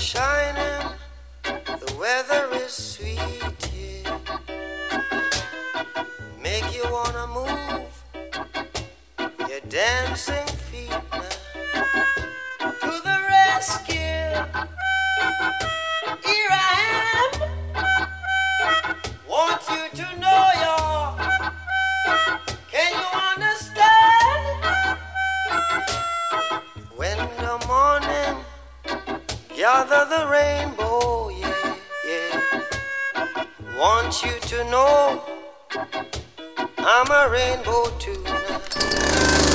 shining, the weather is sweet here. Make you wanna move your dancing feet now to the rescue. Here I am. Want you to know. Gather the rainbow, yeah, yeah. Want you to know I'm a rainbow too.